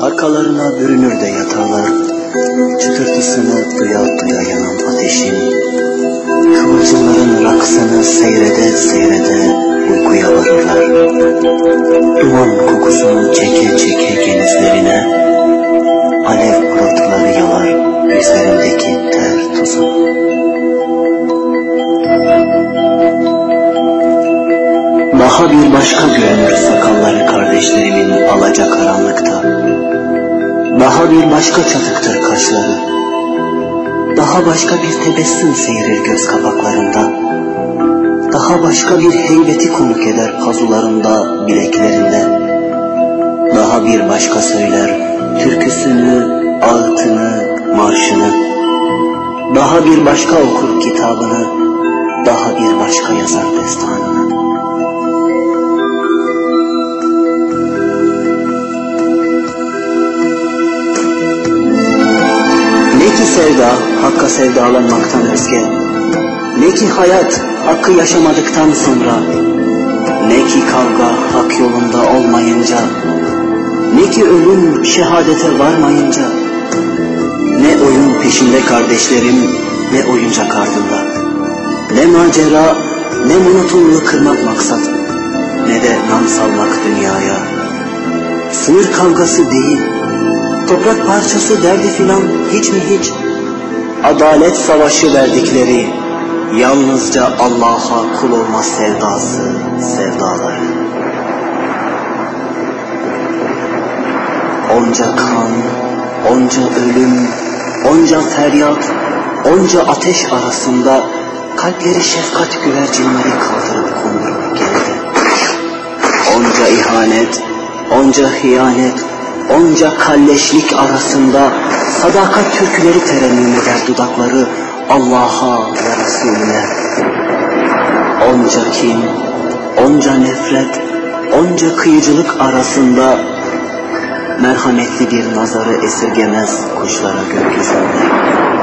Arkalarına bürünür de yatarlar. Çıtırtısını duya duya yanan ateşin. Kıvılcımların raksını seyrede seyrede uykuya varırlar. Duman kokusunu çeke çeke genizlerine Alev pırıltıları yalar yüzlerindeki ter tozu Daha bir başka görünür sakalları kardeşlerimin alaca karanlıkta. Daha bir başka çatıktır kaşları. Daha başka bir tebessüm seyirir göz kapaklarında. Daha başka bir heybeti konuk eder pazularında, bileklerinde. Daha bir başka söyler türküsünü, ağıtını, marşını. Daha bir başka okur kitabını, daha bir başka yazar destanını. Sevda, hakka sevdalanmaktan özge. Ne ki hayat, hakkı yaşamadıktan sonra. Ne ki kavga, hak yolunda olmayınca. Ne ki ölüm, şehadete varmayınca. Ne oyun peşinde kardeşlerim, ne oyuncak ardında. Ne macera, ne monotonluğu kırmak maksat. Ne de nam salmak dünyaya. Sınır kavgası değil, Toprak parçası derdi filan hiç mi hiç? Adalet savaşı verdikleri yalnızca Allah'a kul olma sevdası, sevdaları. Onca kan, onca ölüm, onca feryat, onca ateş arasında kalpleri şefkat güvercinleri kaldırıp kondurup geride. Onca ihanet, onca hıyanet, Onca kalleşlik arasında sadakat türküleri terennüm eder dudakları Allah'a ve Resulüne. Onca kin, onca nefret, onca kıyıcılık arasında merhametli bir nazarı esirgemez kuşlara gökyüzünde.